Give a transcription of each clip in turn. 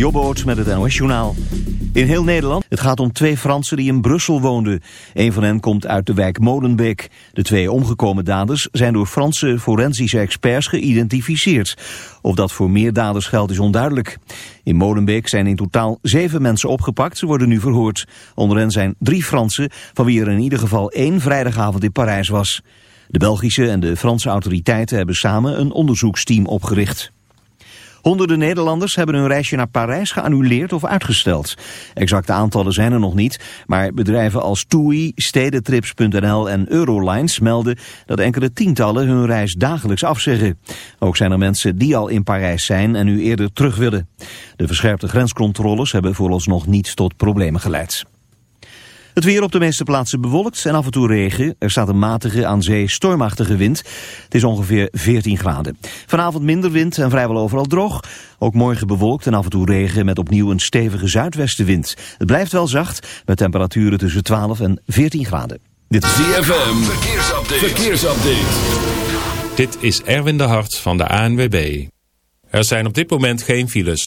Jobboot met het NOS Journaal. In heel Nederland. Het gaat om twee Fransen die in Brussel woonden. Een van hen komt uit de wijk Molenbeek. De twee omgekomen daders zijn door Franse forensische experts geïdentificeerd. Of dat voor meer daders geldt is onduidelijk. In Molenbeek zijn in totaal zeven mensen opgepakt. Ze worden nu verhoord. Onder hen zijn drie Fransen, van wie er in ieder geval één vrijdagavond in Parijs was. De Belgische en de Franse autoriteiten hebben samen een onderzoeksteam opgericht. Honderden Nederlanders hebben hun reisje naar Parijs geannuleerd of uitgesteld. Exacte aantallen zijn er nog niet, maar bedrijven als TUI, Stedentrips.nl en Eurolines melden dat enkele tientallen hun reis dagelijks afzeggen. Ook zijn er mensen die al in Parijs zijn en nu eerder terug willen. De verscherpte grenscontroles hebben vooralsnog niet tot problemen geleid. Het weer op de meeste plaatsen bewolkt en af en toe regen. Er staat een matige, aan zee stormachtige wind. Het is ongeveer 14 graden. Vanavond minder wind en vrijwel overal droog. Ook morgen bewolkt en af en toe regen met opnieuw een stevige zuidwestenwind. Het blijft wel zacht met temperaturen tussen 12 en 14 graden. Dit is ZFM. Verkeersupdate. Verkeersupdate. Dit is Erwin de Hart van de ANWB. Er zijn op dit moment geen files.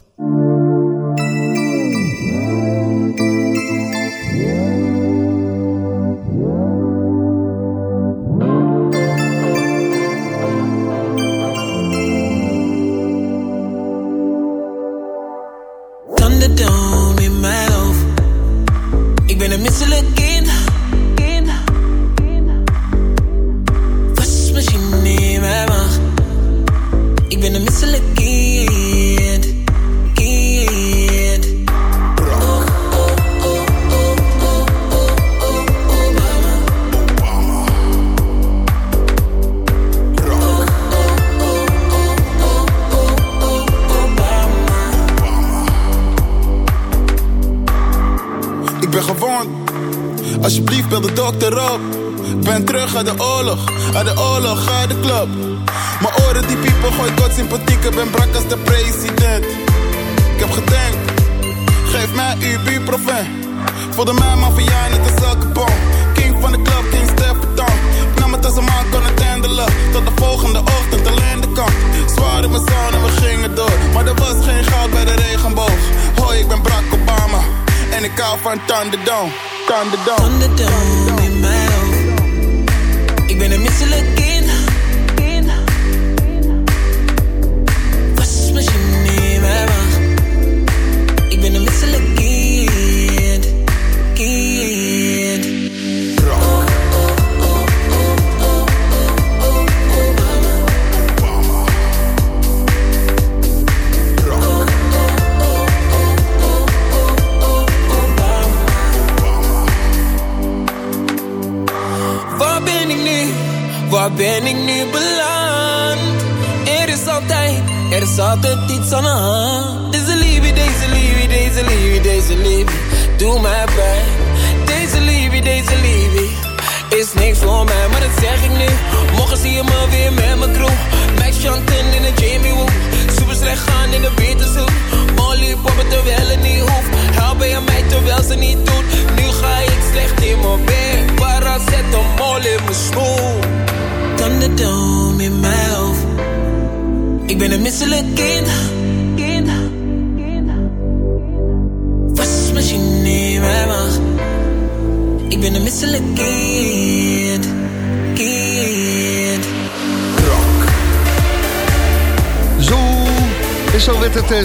En ik hou van Thunderdome. Thunderdome. Thunderdome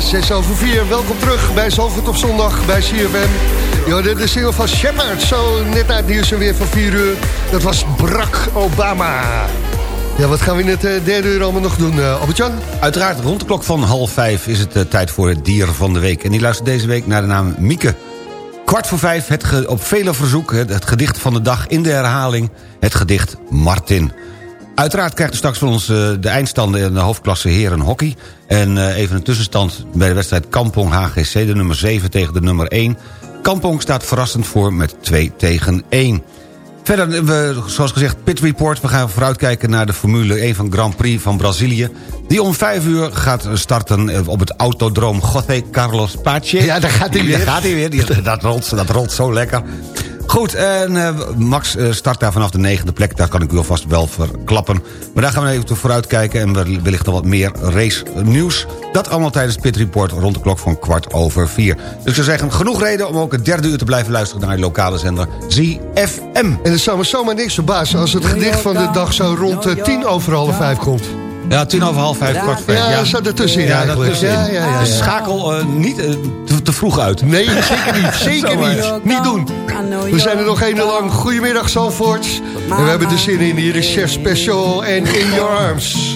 eh, 6 over 4. Welkom terug bij Zalvoort op zondag bij CFM. Ja, de, de single van Shepard, zo net uit het nieuws en weer van 4 uur. Dat was Barack Obama. Ja, wat gaan we in het eh, derde uur allemaal nog doen, uh, Albert-Jan? Uiteraard, rond de klok van half vijf is het eh, tijd voor het dier van de week. En die luistert deze week naar de naam Mieke. Kwart voor vijf, het op vele verzoek, het gedicht van de dag in de herhaling. Het gedicht Martin. Uiteraard krijgt u straks van ons eh, de eindstanden in de hoofdklasse heren hockey. En eh, even een tussenstand bij de wedstrijd Kampong HGC, de nummer 7 tegen de nummer 1. Kampong staat verrassend voor met 2 tegen 1. Verder, hebben we, zoals gezegd, Pit Report. We gaan vooruitkijken naar de Formule 1 van Grand Prix van Brazilië. Die om 5 uur gaat starten eh, op het autodroom José Carlos Pache. Ja, daar gaat hij weer. Daar gaat hij weer. Die- dat, rolt, dat rolt zo lekker. Goed, en eh, Max eh, start daar vanaf de negende plek. Daar kan ik u alvast wel verklappen. Maar daar gaan we even vooruitkijken. En wel- wellicht nog wat meer race nieuws. Dat allemaal tijdens Pit Report rond de klok van kwart over vier. Dus ik zou zeggen, genoeg reden om ook het derde uur te blijven luisteren... naar de lokale zender ZFM. En het zou me zomaar niks verbazen als het gedicht van de dag zo rond eh, tien over half vijf komt. Ja, tien over half vijf, kwart vijf. Ja, zo ertussenin Ja, eigenlijk. Ja, ja, ja, Dus ja. schakel eh, niet eh, te, te vroeg uit. Nee, zeker niet. Zeker niet. Niet doen. We zijn er nog één lang. Goedemiddag, Zalvoort. En we hebben de zin in. Hier is Chef Special en In Your Arms.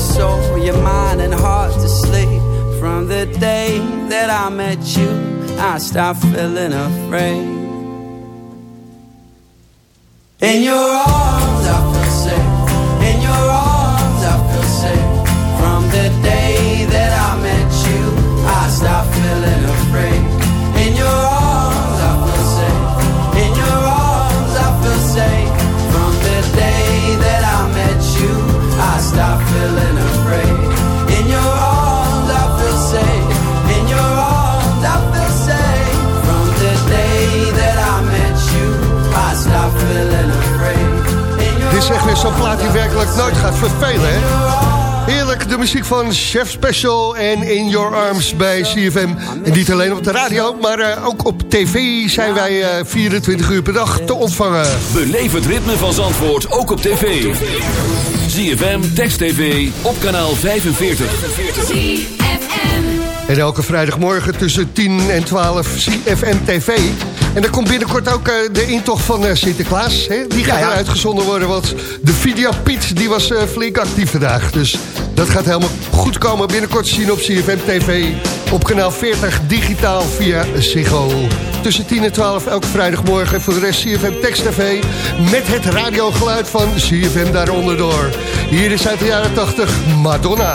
Soul, your mind, and heart to sleep. From the day that I met you, I stopped feeling afraid. In your arms, muziek van Chef Special en In Your Arms bij CFM. En niet alleen op de radio, maar eh, ook op tv zijn wij eh, 24 uur per dag te ontvangen. Beleef het ritme van Zandvoort ook op tv. ZFM, Text TV, op kanaal 45. En elke vrijdagmorgen tussen 10 en 12 CFM TV. En er komt binnenkort ook eh, de intocht van eh, Sinterklaas. Hè? Die gaat Ja, ja. er uitgezonden worden, want de video Piet die was eh, flink actief vandaag. Dus dat gaat helemaal goed komen. Binnenkort te zien op CFM TV op kanaal 40 digitaal via Ziggo. Tussen 10 en 12 elke vrijdagmorgen. En voor de rest CFM Text TV met het radiogeluid van CFM daaronder door. Hier is uit de jaren 80 Madonna.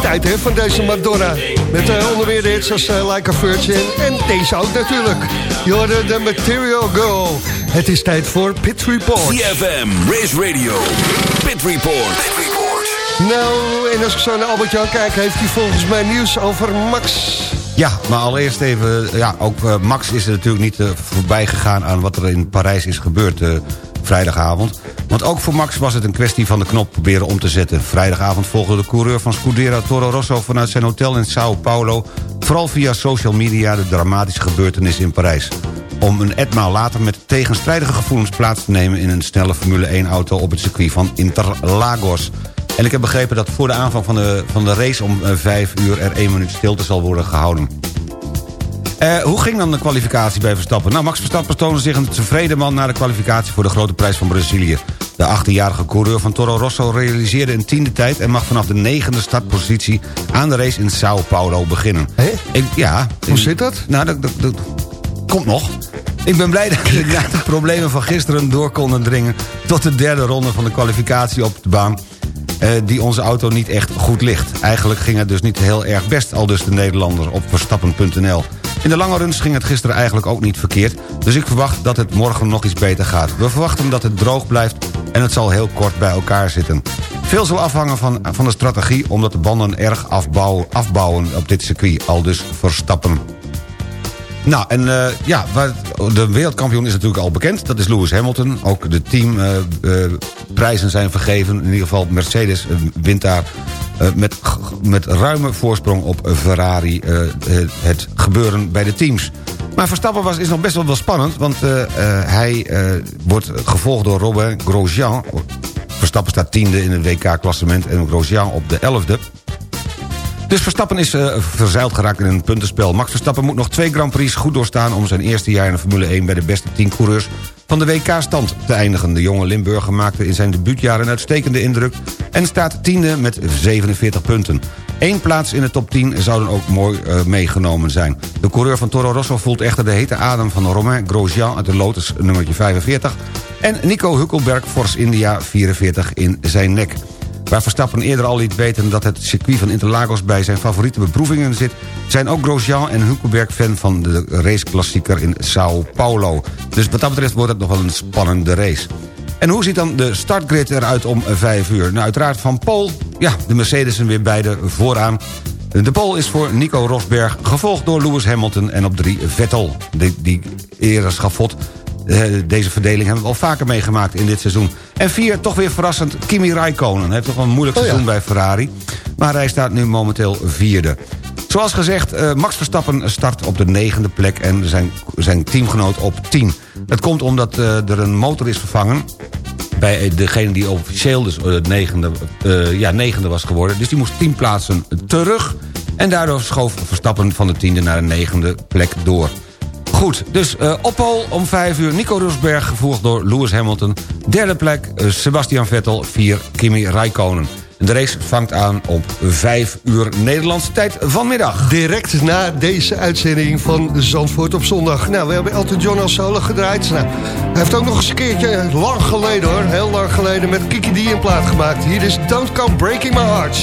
Begintijd hè, van deze Madonna. Met eh, onder meer de hits als eh, Like a Virgin en deze ook natuurlijk. Je hoorde de Material Girl. Het is tijd voor Pit Report. CFM, Race Radio, Pit Report. Nou, en als ik zo naar Albert-Jan kijk... heeft hij volgens mij nieuws over Max. Ja, maar allereerst even... Ja, ook eh, Max is er natuurlijk niet voorbij gegaan... aan wat er in Parijs is gebeurd eh, vrijdagavond. Want ook voor Max was het een kwestie van de knop proberen om te zetten. Vrijdagavond volgde de coureur van Scuderia Toro Rosso... vanuit zijn hotel in Sao Paulo... vooral via social media de dramatische gebeurtenis in Parijs. Om een etmaal later met tegenstrijdige gevoelens plaats te nemen... in een snelle Formule 1-auto op het circuit van Interlagos... En ik heb begrepen dat voor de aanvang van de, van de race om eh, vijf uur er één minuut stilte zal worden gehouden. Eh, hoe ging dan de kwalificatie bij Verstappen? Nou, Max Verstappen toonde zich een tevreden man... na de kwalificatie voor de grote prijs van Brazilië. De 18-jarige coureur van Toro Rosso realiseerde een tiende tijd... en mag vanaf de negende startpositie aan de race in Sao Paulo beginnen. Hé? Ik, ja. Hoe zit dat? Nou, dat, dat, dat komt nog. Ik ben blij dat we na de problemen van gisteren door konden dringen... tot de derde ronde van de kwalificatie op de baan... eh, die onze auto niet echt goed ligt. Eigenlijk ging het dus niet heel erg best, al dus de Nederlander op verstappen.nl. In de lange runs ging het gisteren eigenlijk ook niet verkeerd... dus ik verwacht dat het morgen nog iets beter gaat. We verwachten dat het droog blijft en het zal heel kort bij elkaar zitten. Veel zal afhangen van, van de strategie... omdat de banden erg afbouwen, afbouwen op dit circuit, al dus Verstappen. Nou, en uh, ja, de wereldkampioen is natuurlijk al bekend. Dat is Lewis Hamilton. Ook de teamprijzen uh, zijn vergeven. In ieder geval Mercedes wint daar met, met ruime voorsprong op Ferrari... het gebeuren bij de teams. Maar Verstappen was, is nog best wel, wel spannend... want hij wordt gevolgd door Robin Grosjean. Verstappen staat tiende in het WK-klassement... en Grosjean op de elfde. Dus Verstappen is uh, verzeild geraakt in een puntenspel. Max Verstappen moet nog twee Grand Prix goed doorstaan... om zijn eerste jaar in de Formule 1 bij de beste 10 coureurs van de WK-stand te eindigen. De jonge Limburger maakte in zijn debuutjaar een uitstekende indruk... en staat tiende met 47 punten. Eén plaats in de top 10 zou dan ook mooi uh, meegenomen zijn. De coureur van Toro Rosso voelt echter de hete adem van Romain Grosjean... uit de Lotus nummertje 45... en Nico Hukkelberg Force India 44 in zijn nek. Waar Verstappen eerder al liet weten dat het circuit van Interlagos... bij zijn favoriete beproevingen zit... zijn ook Grosjean en Hülkenberg fan van de raceklassieker in Sao Paulo. Dus wat dat betreft wordt het nog wel een spannende race. En hoe ziet dan de startgrid eruit om 5 uur? Nou, uiteraard van Paul. Ja, de Mercedes'en weer beide vooraan. De pole is voor Nico Rosberg, gevolgd door Lewis Hamilton en op 3 Vettel. Die, die eerder schafot eh, deze verdeling hebben we al vaker meegemaakt in dit seizoen. En vier, toch weer verrassend, Kimi Raikkonen. Hij heeft toch wel een moeilijk Oh ja. seizoen bij Ferrari. Maar hij staat nu momenteel vierde. Zoals gezegd, eh, Max Verstappen start op de negende plek... en zijn, zijn teamgenoot op 10. Dat komt omdat eh, er een motor is vervangen bij degene die officieel dus eh, negende, ja, negende was geworden. Dus die moest 10 plaatsen terug. En daardoor schoof Verstappen van de tiende naar de negende plek door. Goed, dus uh, Oppol om 5 uur. Nico Rosberg, gevolgd door Lewis Hamilton. Derde plek Sebastian Vettel, 4 Kimi Räikkönen. De race vangt aan op 5 uur Nederlandse tijd vanmiddag. Direct na deze uitzending van Zandvoort op zondag. Nou, we hebben Elton John al solo gedraaid. Nou, hij heeft ook nog eens een keertje, lang geleden hoor, heel lang geleden... met Kiki D een plaat gemaakt. Hier is Don't Come Breaking My Heart.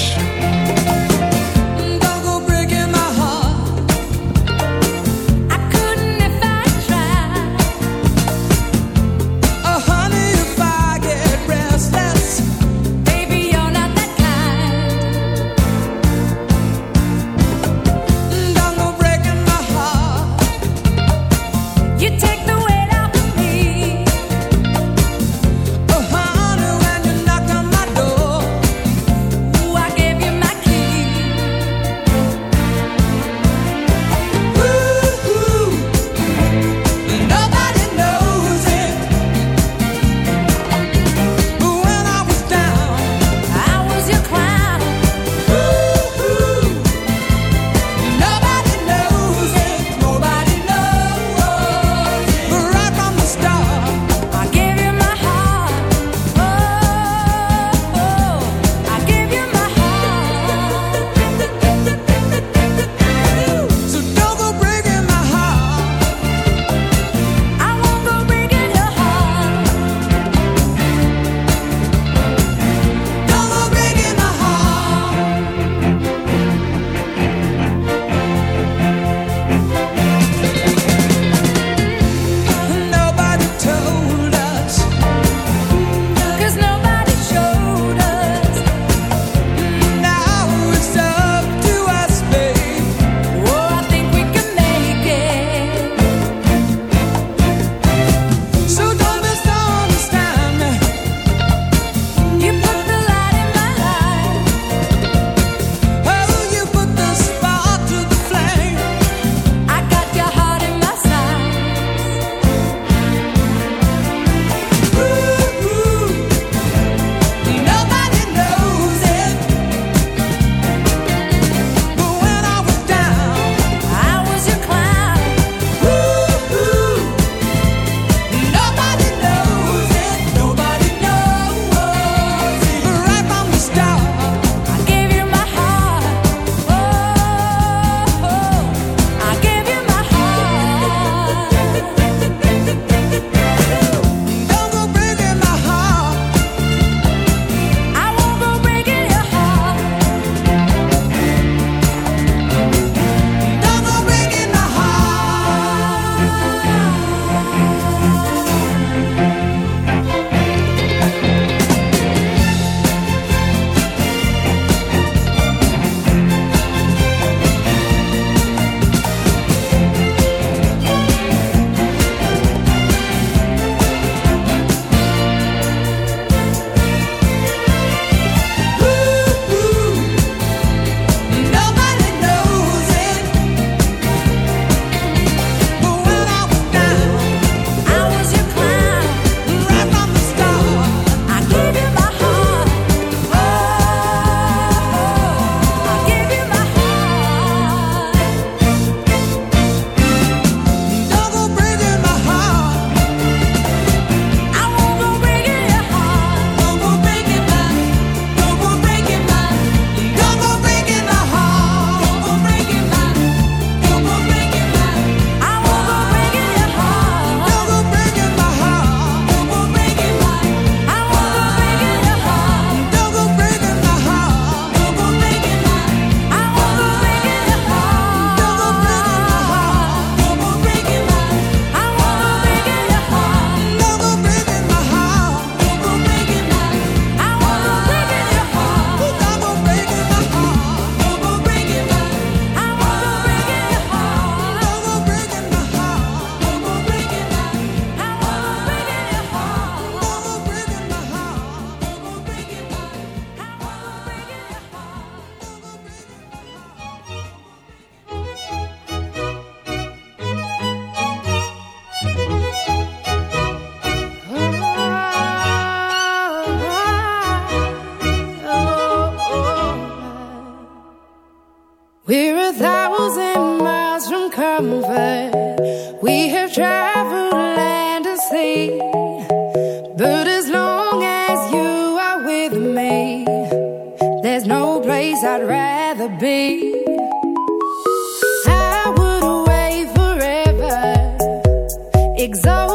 exhausted.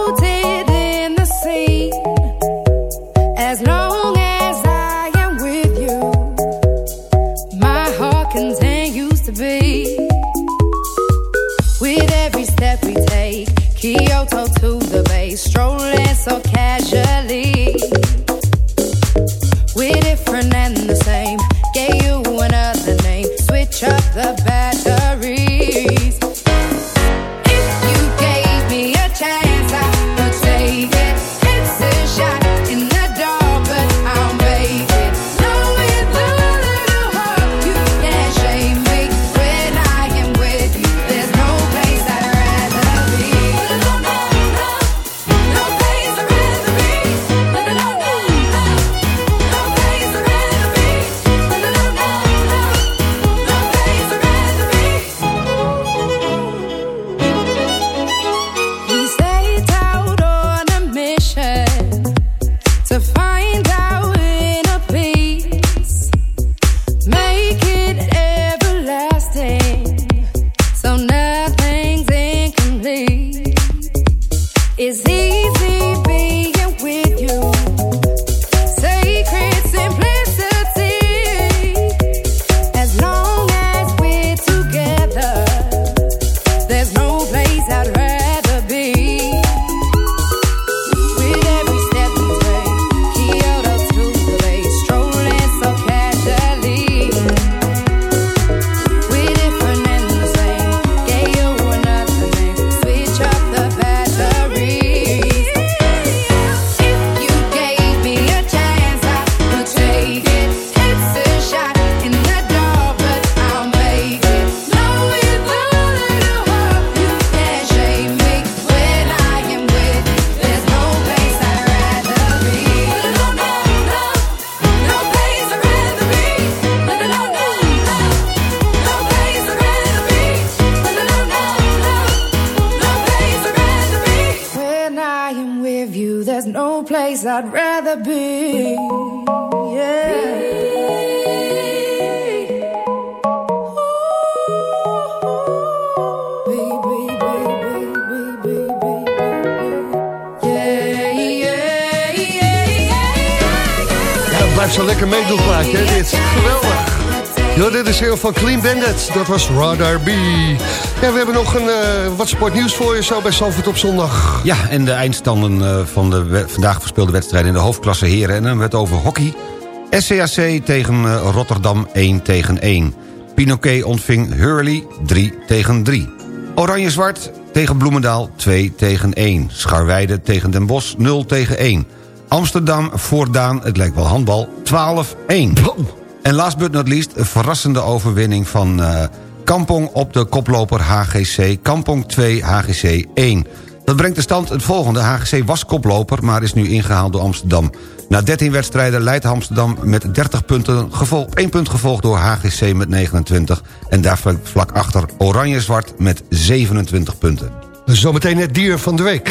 Van Clean Bandit. Dat was Radar B. Ja, we hebben nog een, eh, wat sportnieuws voor je zo bij Salford op zondag. Ja, en de eindstanden eh, van de vandaag verspeelde wedstrijden in de hoofdklasse heren. En dan werd over hockey. SCAC tegen eh, Rotterdam 1 tegen 1. Pinoquet ontving Hurley 3 tegen 3. Oranje-zwart tegen Bloemendaal 2 tegen 1. Scharweide tegen Den Bosch 0 tegen 1. Amsterdam voordaan, het lijkt wel handbal, 12-1. En last but not least, een verrassende overwinning van eh, Kampong op de koploper HGC. Kampong 2, HGC 1. Dat brengt de stand het volgende. HGC was koploper, maar is nu ingehaald door Amsterdam. Na 13 wedstrijden leidt Amsterdam met 30 punten... Gevolg, 1 punt gevolgd door HGC met 29... en daar vlak- achter Oranje-Zwart met 27 punten. Zometeen het dier van de week.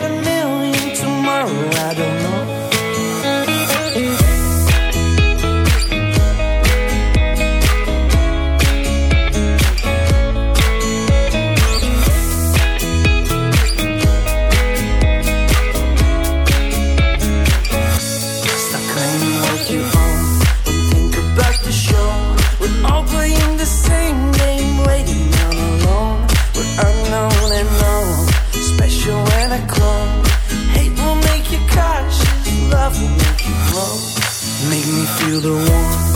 feel the warmth,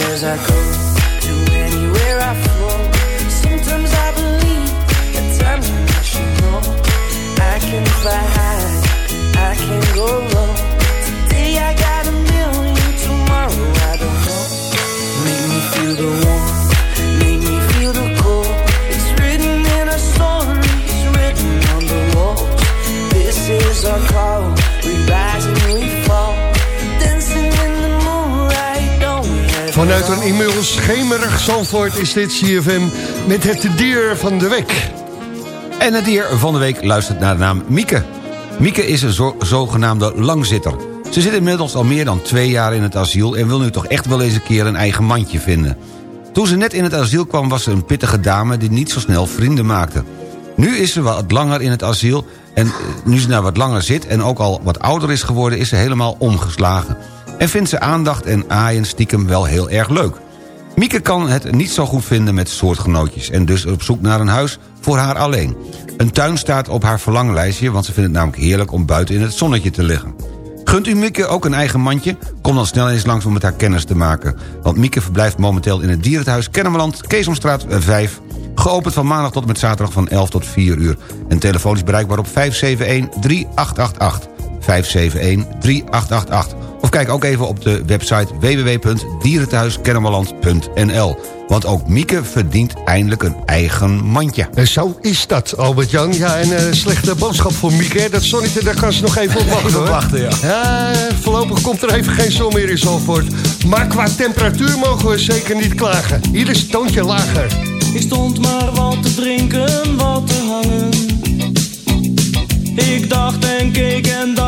I go to anywhere I. Sometimes I believe. I can fly high, I can go low. Today I got a million, tomorrow I don't know. Make me feel the make me feel the cold. It's written in our stories, written on the walls. This is our call. Vanuit een inmiddels schemerig Zandvoort is dit CFM met het dier van de week. En het dier van de week luistert naar de naam Mieke. Mieke is een zo- zogenaamde langzitter. Ze zit inmiddels al meer dan twee jaar in het asiel... en wil nu toch echt wel eens een keer een eigen mandje vinden. Toen ze net in het asiel kwam was ze een pittige dame... die niet zo snel vrienden maakte. Nu is ze wat langer in het asiel... en eh, nu ze daar wat langer zit en ook al wat ouder is geworden... is ze helemaal omgeslagen. En vindt ze aandacht en aaien stiekem wel heel erg leuk. Mieke kan het niet zo goed vinden met soortgenootjes... en dus op zoek naar een huis voor haar alleen. Een tuin staat op haar verlanglijstje... want ze vindt het namelijk heerlijk om buiten in het zonnetje te liggen. Gunt u Mieke ook een eigen mandje? Kom dan snel eens langs om met haar kennis te maken. Want Mieke verblijft momenteel in het dierenthuis Kennemerland... Keesomstraat 5... Geopend van maandag tot en met zaterdag van 11 tot 4 uur. En telefonisch bereikbaar op 571-3888. 571-3888. Of kijk ook even op de website www.dierenthuiskennemerland.nl. Want ook Mieke verdient eindelijk een eigen mandje. En zo is dat, Albert-Jan. Ja, en een slechte boodschap voor Mieke. hè. Dat zonnetje, daar kan ze nog even op wachten, hoor. wachten, ja. Ja, voorlopig komt er even geen zon meer in Zandvoort. Maar qua temperatuur mogen we zeker niet klagen. Hier is het toontje lager. Ik stond maar wat te drinken, wat te hangen. Ik dacht en keek en dacht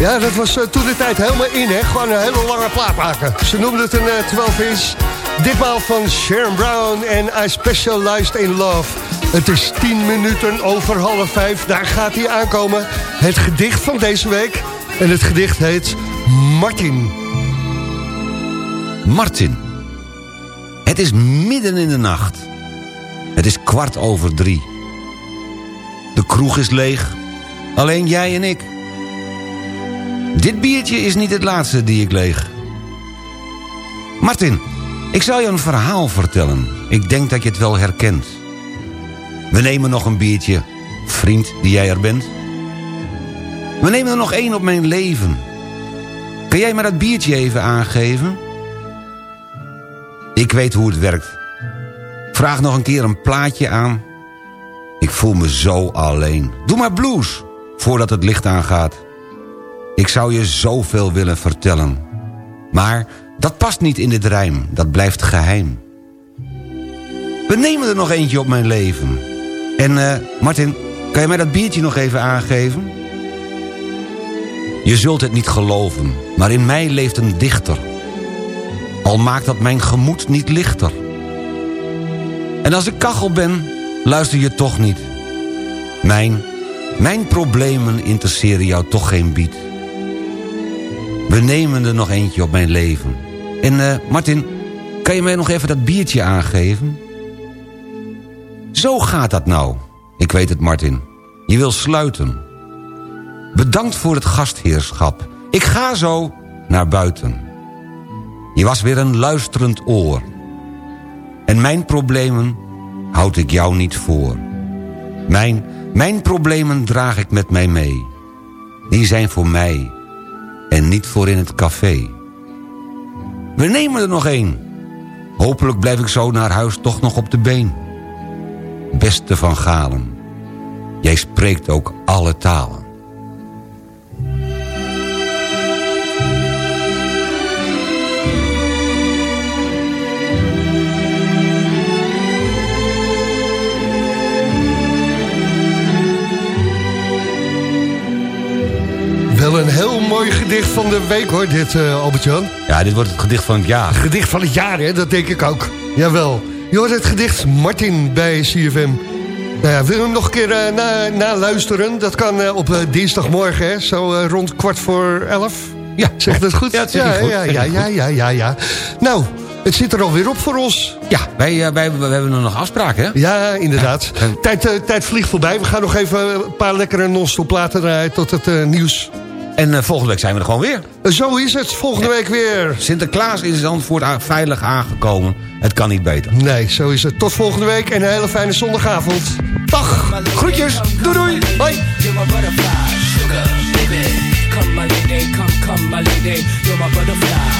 Ja, dat was eh, toen de tijd helemaal in, hè. Gewoon een hele lange plaat maken. Ze noemden het een eh, 12 inch. Ditmaal van Sharon Brown en I Specialized in Love. Het is 10 minuten over half vijf. Daar gaat hij aankomen. Het gedicht van deze week. En het gedicht heet Martin. Martin. Het is midden in de nacht. Het is kwart over drie. De kroeg is leeg. Alleen jij en ik. Dit biertje is niet het laatste die ik leeg. Martin, ik zal je een verhaal vertellen. Ik denk dat je het wel herkent. We nemen nog een biertje, vriend die jij er bent. We nemen er nog één op mijn leven. Kun jij me dat biertje even aangeven? Ik weet hoe het werkt. Vraag nog een keer een plaatje aan. Ik voel me zo alleen. Doe maar blues, voordat het licht aangaat. Ik zou je zoveel willen vertellen. Maar dat past niet in dit rijm, dat blijft geheim. We nemen er nog eentje op mijn leven. En eh, Martin, kan je mij dat biertje nog even aangeven? Je zult het niet geloven, maar in mij leeft een dichter. Al maakt dat mijn gemoed niet lichter. En als ik kachel ben, luister je toch niet. Mijn, mijn problemen interesseren jou toch geen bied. We nemen er nog eentje op mijn leven. En eh, Martin, kan je mij nog even dat biertje aangeven? Zo gaat dat nou. Ik weet het, Martin. Je wil sluiten. Bedankt voor het gastheerschap. Ik ga zo naar buiten. Je was weer een luisterend oor. En mijn problemen houd ik jou niet voor. Mijn, mijn problemen draag ik met mij mee. Die zijn voor mij en niet voor in het café. We nemen er nog één. Hopelijk blijf ik zo naar huis toch nog op de been. Beste van Galen, jij spreekt ook alle talen. Wel een heel mooi gedicht van de week hoor, dit uh, Albert-Jan. Ja, dit wordt het gedicht van het jaar. Gedicht van het jaar, hè? dat denk ik ook. Jawel. Je hoort het gedicht Martin bij CFM. Nou ja, wil je hem nog een keer uh, na, na luisteren? Dat kan uh, op dinsdagmorgen, hè? zo rond kwart voor elf. Ja, Zeg dat goed? Ja, dat zeg ja, goed. ja, ja, ja, ja, ja, ja. Nou, Het zit er alweer op voor ons. Ja, wij, eh, wij, we hebben nog afspraken, hè? Ja, inderdaad. Ja. Tijd, eh, tijd vliegt voorbij. We gaan nog even een paar lekkere non-stop platen draaien tot het eh, nieuws. En eh, volgende week zijn we er gewoon weer. Eh, Zo is het. Volgende week weer. Sinterklaas is in Zandvoort veilig aangekomen. Het kan niet beter. Nee, zo is het. Tot volgende week en een hele fijne zondagavond. Dag. Groetjes. Doei doei. Hoi. You're my butterfly, sugar, baby. Come my lady, come, come my lady. You're my butterfly,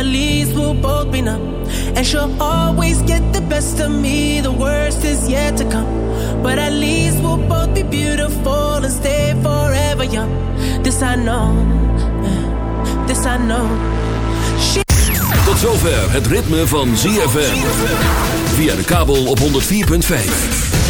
At least we'll both be numb. And she'll always get the best of me, the worst is yet to come. But at least we'll both be beautiful and stay forever young. This I know, this I know. She Tot zover het ritme van ZFM. Via de kabel op 104.5.